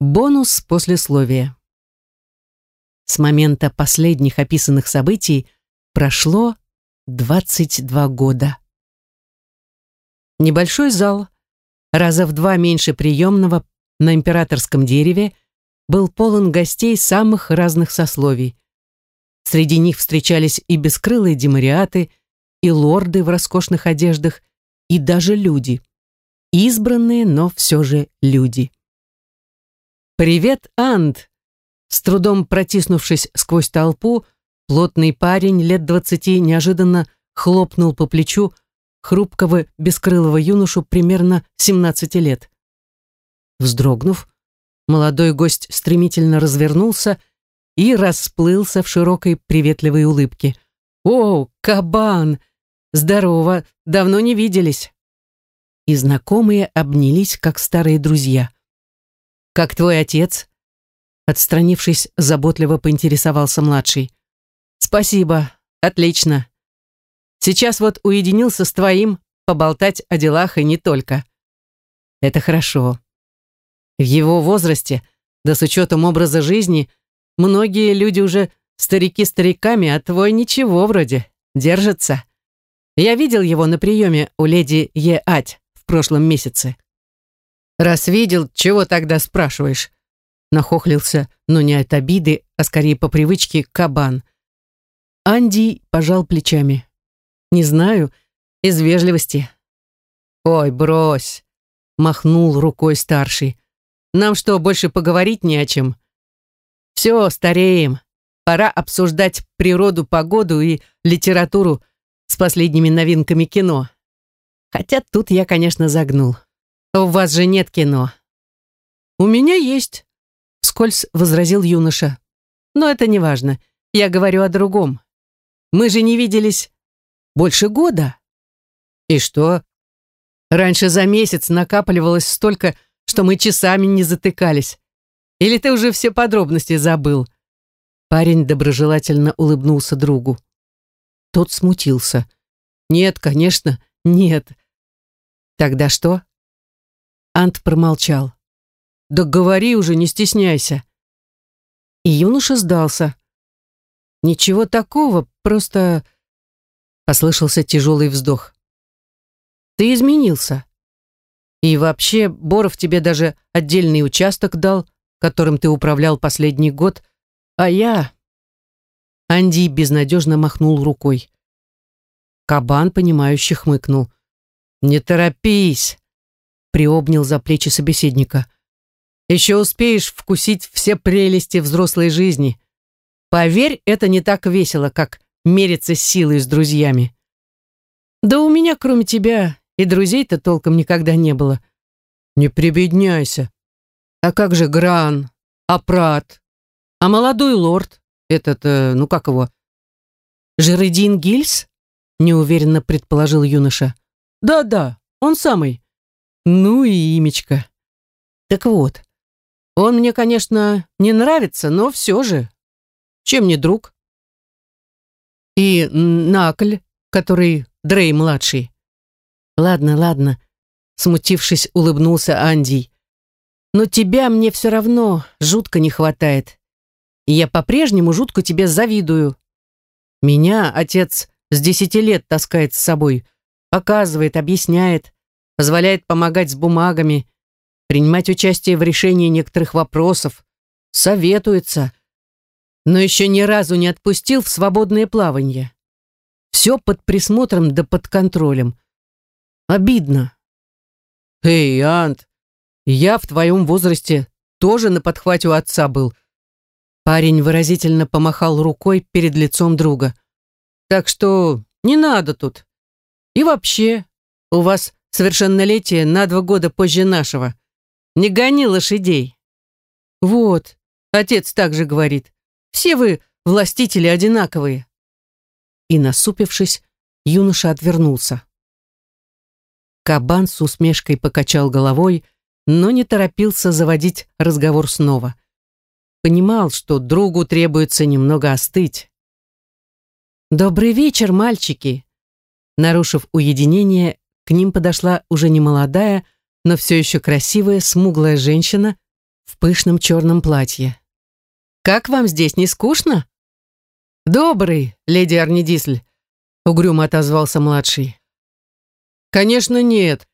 Бонус послесловия. С момента последних описанных событий прошло 22 года. Небольшой зал, раза в два меньше приемного на императорском дереве, был полон гостей самых разных сословий. Среди них встречались и бескрылые демариаты, и лорды в роскошных одеждах, и даже люди. Избранные, но все же люди. «Привет, Анд!» С трудом протиснувшись сквозь толпу, плотный парень лет двадцати неожиданно хлопнул по плечу хрупкого бескрылого юношу примерно семнадцати лет. Вздрогнув, молодой гость стремительно развернулся и расплылся в широкой приветливой улыбке. «О, кабан! Здорово! Давно не виделись!» И знакомые обнялись, как старые друзья. «Как твой отец?» Отстранившись, заботливо поинтересовался младший. «Спасибо, отлично. Сейчас вот уединился с твоим, поболтать о делах и не только. Это хорошо. В его возрасте, да с учетом образа жизни, многие люди уже старики стариками, а твой ничего вроде, держится. Я видел его на приеме у леди Е. Ать в прошлом месяце. «Раз видел, чего тогда спрашиваешь?» Нахохлился, но не от обиды, а скорее по привычке, кабан. Анди пожал плечами. «Не знаю, из вежливости». «Ой, брось!» Махнул рукой старший. «Нам что, больше поговорить не о чем?» «Все, стареем. Пора обсуждать природу, погоду и литературу с последними новинками кино. Хотя тут я, конечно, загнул. «У вас же нет кино». «У меня есть», — скользь возразил юноша. «Но это не важно. Я говорю о другом. Мы же не виделись больше года». «И что?» «Раньше за месяц накапливалось столько, что мы часами не затыкались. Или ты уже все подробности забыл?» Парень доброжелательно улыбнулся другу. Тот смутился. «Нет, конечно, нет». «Тогда что?» Ант промолчал. «Да говори уже, не стесняйся». И юноша сдался. «Ничего такого, просто...» Послышался тяжелый вздох. «Ты изменился. И вообще, Боров тебе даже отдельный участок дал, которым ты управлял последний год, а я...» Анди безнадежно махнул рукой. Кабан, понимающе хмыкнул. «Не торопись приобнял за плечи собеседника. «Еще успеешь вкусить все прелести взрослой жизни. Поверь, это не так весело, как мериться силой с друзьями. Да у меня, кроме тебя, и друзей-то толком никогда не было. Не прибедняйся. А как же Гран, а Прат, а молодой лорд, этот, э, ну как его, Жередин Гильс? Неуверенно предположил юноша. Да-да, он самый. Ну и имечко. Так вот, он мне, конечно, не нравится, но все же. Чем не друг? И Накль, который Дрей-младший. Ладно, ладно, смутившись, улыбнулся Андий. Но тебя мне все равно жутко не хватает. И я по-прежнему жутко тебе завидую. Меня отец с десяти лет таскает с собой, показывает, объясняет, позволяет помогать с бумагами, принимать участие в решении некоторых вопросов, советуется, но еще ни разу не отпустил в свободное плавание. Все под присмотром да под контролем. Обидно. «Эй, Ант, я в твоем возрасте тоже на подхвате у отца был». Парень выразительно помахал рукой перед лицом друга. «Так что не надо тут. И вообще, у вас Совершеннолетие на два года позже нашего. Не гони лошадей. Вот, отец также говорит. Все вы, властители, одинаковые. И, насупившись, юноша отвернулся. Кабан с усмешкой покачал головой, но не торопился заводить разговор снова. Понимал, что другу требуется немного остыть. «Добрый вечер, мальчики!» Нарушив уединение, к ним подошла уже не молодая, но все еще красивая, смуглая женщина в пышном черном платье. «Как вам здесь, не скучно?» «Добрый, леди Арнидисль», — угрюмо отозвался младший. «Конечно нет.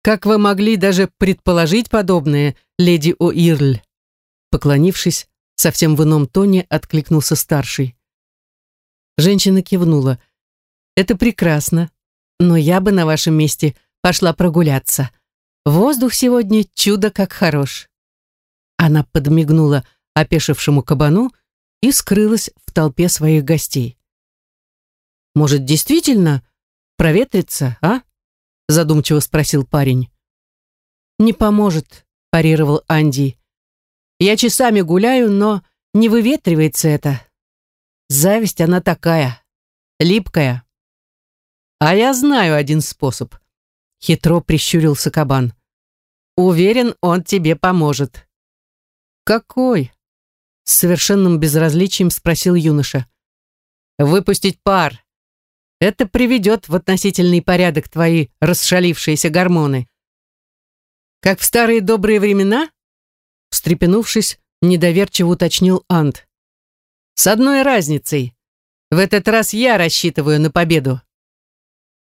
Как вы могли даже предположить подобное, леди О'Ирль?» Поклонившись, совсем в ином тоне откликнулся старший. Женщина кивнула. «Это прекрасно, но я бы на вашем месте пошла прогуляться. Воздух сегодня чудо как хорош». Она подмигнула опешившему кабану и скрылась в толпе своих гостей. «Может, действительно проветриться, а?» задумчиво спросил парень. «Не поможет», парировал Анди. «Я часами гуляю, но не выветривается это. Зависть она такая, липкая». «А я знаю один способ», — хитро прищурился кабан. «Уверен, он тебе поможет». «Какой?» — с совершенным безразличием спросил юноша. «Выпустить пар. Это приведет в относительный порядок твои расшалившиеся гормоны». «Как в старые добрые времена?» Встрепенувшись, недоверчиво уточнил Ант. «С одной разницей. В этот раз я рассчитываю на победу».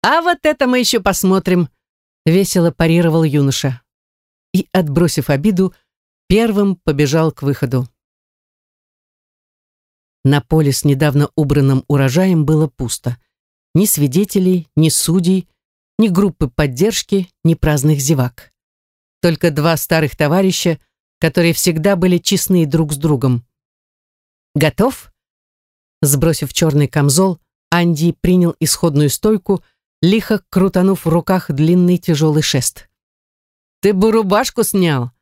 «А вот это мы еще посмотрим», — весело парировал юноша. И, отбросив обиду, первым побежал к выходу. На поле с недавно убранным урожаем было пусто. Ни свидетелей, ни судей, ни группы поддержки, ни праздных зевак. Только два старых товарища, которые всегда были честны друг с другом. «Готов?» Сбросив черный камзол, Анди принял исходную стойку, лихо крутанув в руках длинный тяжелый шест. «Ты бы рубашку снял!»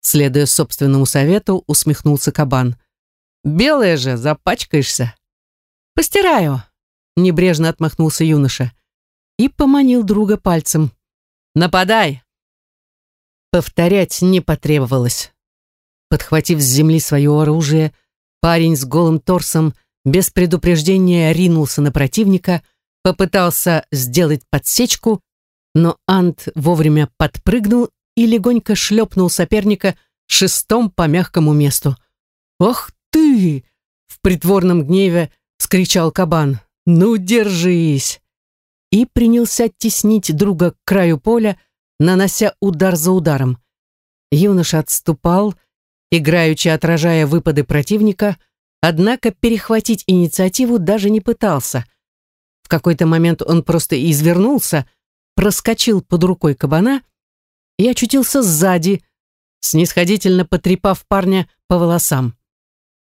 Следуя собственному совету, усмехнулся кабан. Белая же, запачкаешься. Постираю, небрежно отмахнулся юноша и поманил друга пальцем. Нападай. Повторять не потребовалось. Подхватив с земли свое оружие, парень с голым торсом без предупреждения ринулся на противника, попытался сделать подсечку, но Ант вовремя подпрыгнул и легонько шлепнул соперника шестом по мягкому месту. «Ох ты!» — в притворном гневе вскричал кабан. «Ну, держись!» И принялся теснить друга к краю поля, нанося удар за ударом. Юноша отступал, играючи отражая выпады противника, однако перехватить инициативу даже не пытался. В какой-то момент он просто извернулся, проскочил под рукой кабана и очутился сзади, снисходительно потрепав парня по волосам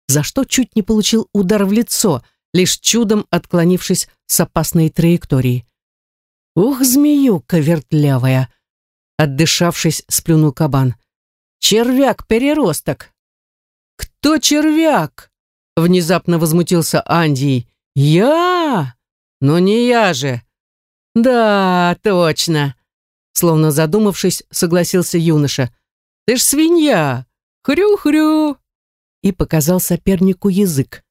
за что чуть не получил удар в лицо, лишь чудом отклонившись с опасной траектории. «Ух, змеюка вертлявая!» Отдышавшись, сплюнул кабан. «Червяк-переросток!» «Кто червяк?» Внезапно возмутился Анди. «Я? Но не я же!» «Да, точно!» Словно задумавшись, согласился юноша. «Ты ж свинья! Хрю-хрю!» и показал сопернику язык.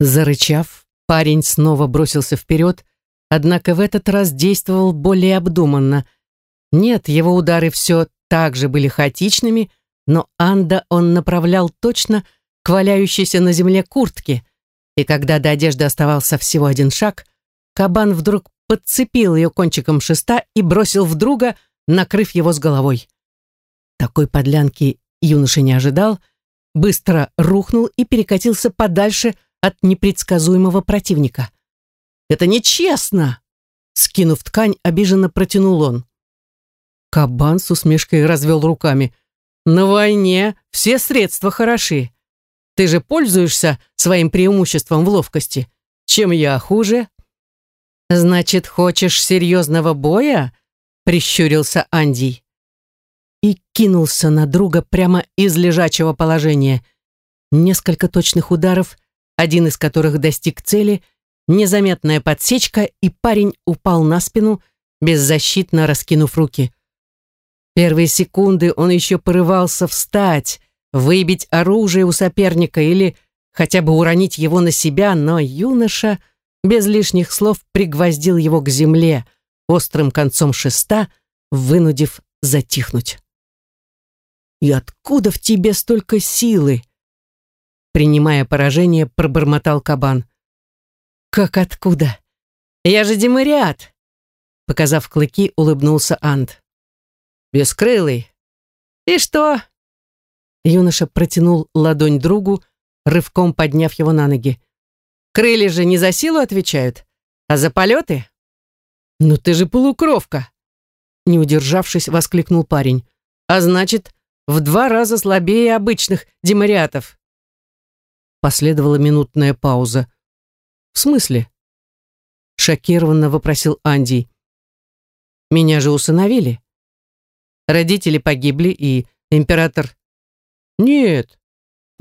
Зарычав, парень снова бросился вперед, однако в этот раз действовал более обдуманно. Нет, его удары все так же были хаотичными, но Анда он направлял точно к валяющейся на земле куртке, и когда до одежды оставался всего один шаг, кабан вдруг подцепил ее кончиком шеста и бросил в друга, накрыв его с головой. Такой подлянки юноша не ожидал — быстро рухнул и перекатился подальше от непредсказуемого противника. «Это нечестно!» Скинув ткань, обиженно протянул он. Кабан с усмешкой развел руками. «На войне все средства хороши. Ты же пользуешься своим преимуществом в ловкости. Чем я хуже?» «Значит, хочешь серьезного боя?» Прищурился Андий и кинулся на друга прямо из лежачего положения. Несколько точных ударов, один из которых достиг цели, незаметная подсечка, и парень упал на спину, беззащитно раскинув руки. Первые секунды он еще порывался встать, выбить оружие у соперника или хотя бы уронить его на себя, но юноша без лишних слов пригвоздил его к земле острым концом шеста, вынудив затихнуть. И откуда в тебе столько силы? Принимая поражение, пробормотал кабан. Как откуда? Я же демариат. Показав клыки, улыбнулся Ант. Бескрылый. И что? Юноша протянул ладонь другу, рывком подняв его на ноги. Крылья же не за силу отвечают, а за полеты. Ну ты же полукровка. Не удержавшись, воскликнул парень. А значит, в два раза слабее обычных демариатов. Последовала минутная пауза. «В смысле?» Шокированно вопросил Анди. «Меня же усыновили. Родители погибли, и император...» «Нет»,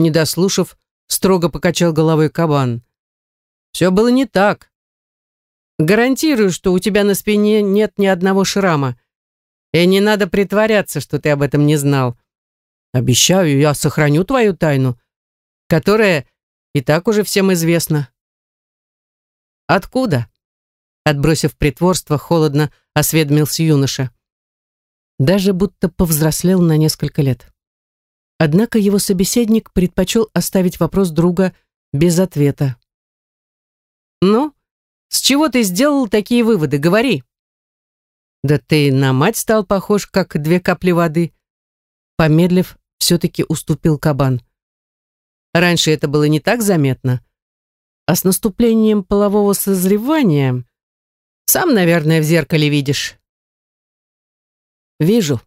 не дослушав, строго покачал головой кабан. «Все было не так. Гарантирую, что у тебя на спине нет ни одного шрама. И не надо притворяться, что ты об этом не знал. Обещаю, я сохраню твою тайну, которая и так уже всем известна. Откуда? Отбросив притворство, холодно осведомился юноша. Даже будто повзрослел на несколько лет. Однако его собеседник предпочел оставить вопрос друга без ответа. «Ну, с чего ты сделал такие выводы? Говори!» «Да ты на мать стал похож, как две капли воды», помедлив, все-таки уступил кабан. Раньше это было не так заметно. А с наступлением полового созревания... Сам, наверное, в зеркале видишь. Вижу.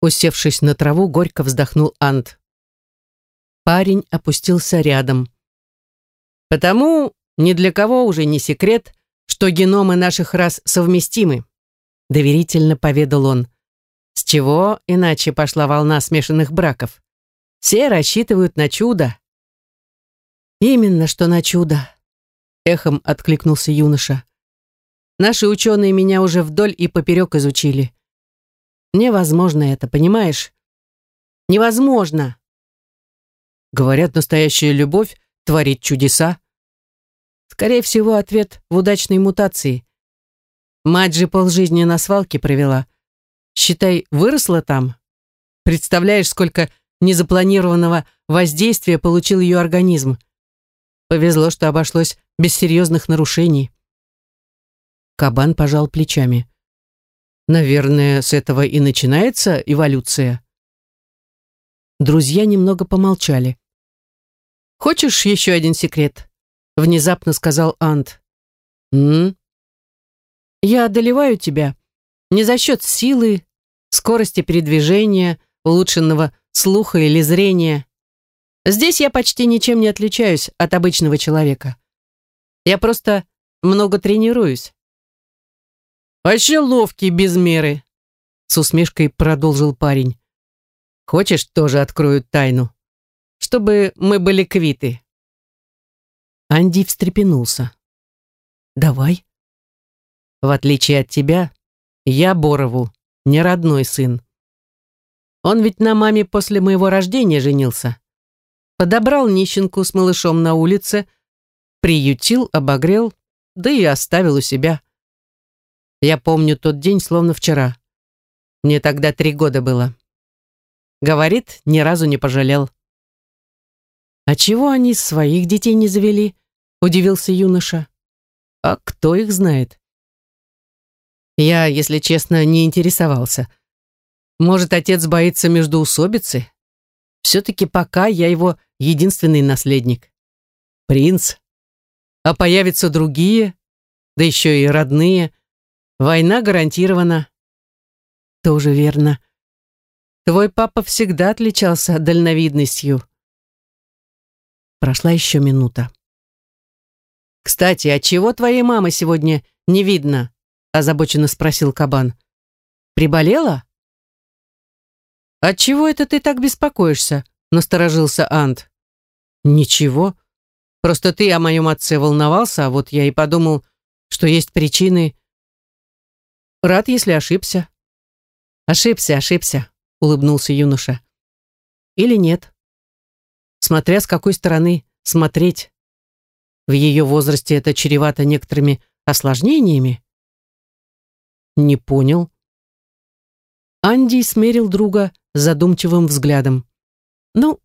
Усевшись на траву, горько вздохнул Ант. Парень опустился рядом. Потому ни для кого уже не секрет, что геномы наших рас совместимы, доверительно поведал он. С чего иначе пошла волна смешанных браков? Все рассчитывают на чудо. Именно что на чудо, эхом откликнулся юноша. Наши ученые меня уже вдоль и поперек изучили. Невозможно это, понимаешь? Невозможно. Говорят, настоящая любовь творит чудеса. Скорее всего, ответ в удачной мутации. Мать же полжизни на свалке провела. Считай, выросла там. Представляешь, сколько незапланированного воздействия получил ее организм. Повезло, что обошлось без серьезных нарушений. Кабан пожал плечами. Наверное, с этого и начинается эволюция. Друзья немного помолчали. «Хочешь еще один секрет?» Внезапно сказал Ант. «М? Я одолеваю тебя не за счет силы, скорости передвижения, улучшенного слуха или зрения. Здесь я почти ничем не отличаюсь от обычного человека. Я просто много тренируюсь. «Вообще ловкий без меры», — с усмешкой продолжил парень. «Хочешь, тоже открою тайну? Чтобы мы были квиты». Анди встрепенулся. «Давай». «В отличие от тебя, я Борову не родной сын. Он ведь на маме после моего рождения женился. Подобрал нищенку с малышом на улице, приютил, обогрел, да и оставил у себя. Я помню тот день, словно вчера. Мне тогда три года было. Говорит, ни разу не пожалел. «А чего они своих детей не завели?» — удивился юноша. «А кто их знает?» Я, если честно, не интересовался. Может, отец боится междоусобицы? Все-таки пока я его единственный наследник. Принц. А появятся другие, да еще и родные. Война гарантирована. Тоже верно. Твой папа всегда отличался дальновидностью. Прошла еще минута. «Кстати, а чего твоей мамы сегодня не видно?» озабоченно спросил кабан. «Приболела?» «Отчего это ты так беспокоишься?» насторожился Ант. «Ничего. Просто ты о моем отце волновался, а вот я и подумал, что есть причины. Рад, если ошибся». «Ошибся, ошибся», — улыбнулся юноша. «Или нет. Смотря с какой стороны смотреть. В ее возрасте это чревато некоторыми осложнениями. Не понял. Анди смерил друга задумчивым взглядом. «Ну,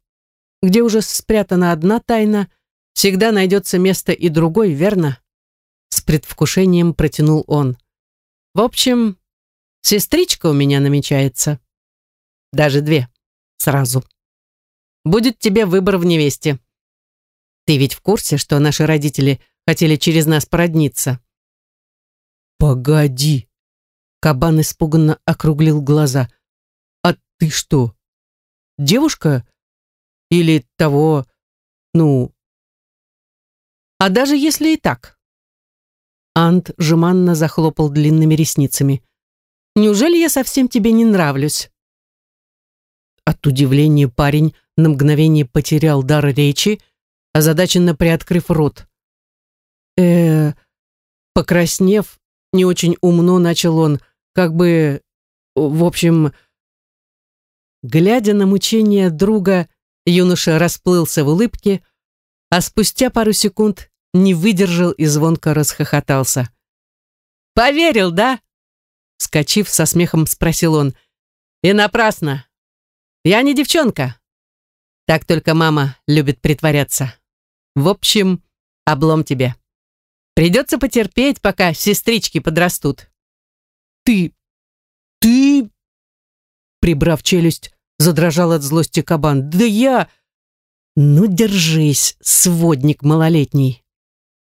где уже спрятана одна тайна, всегда найдется место и другой, верно?» С предвкушением протянул он. «В общем, сестричка у меня намечается. Даже две. Сразу. Будет тебе выбор в невесте. Ты ведь в курсе, что наши родители хотели через нас породниться?» «Погоди!» Кабан испуганно округлил глаза. «А ты что, девушка? Или того, ну...» «А даже если и так?» Ант жеманно захлопал длинными ресницами. «Неужели я совсем тебе не нравлюсь?» От удивления парень на мгновение потерял дар речи, озадаченно приоткрыв рот. э Покраснев, не очень умно начал он, как бы, в общем... Глядя на мучения друга, юноша расплылся в улыбке, а спустя пару секунд не выдержал и звонко расхохотался. «Поверил, да?» Скочив со смехом, спросил он. «И напрасно. Я не девчонка. Так только мама любит притворяться. В общем, облом тебе. Придется потерпеть, пока сестрички подрастут. Ты... ты... Прибрав челюсть, задрожал от злости кабан. Да я... Ну, держись, сводник малолетний.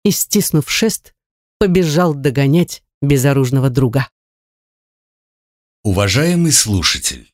И, стиснув шест, побежал догонять безоружного друга. Уважаемый слушатель,